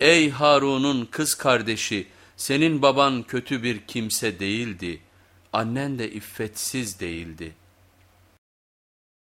Ey Harun'un kız kardeşi senin baban kötü bir kimse değildi, annen de iffetsiz değildi.''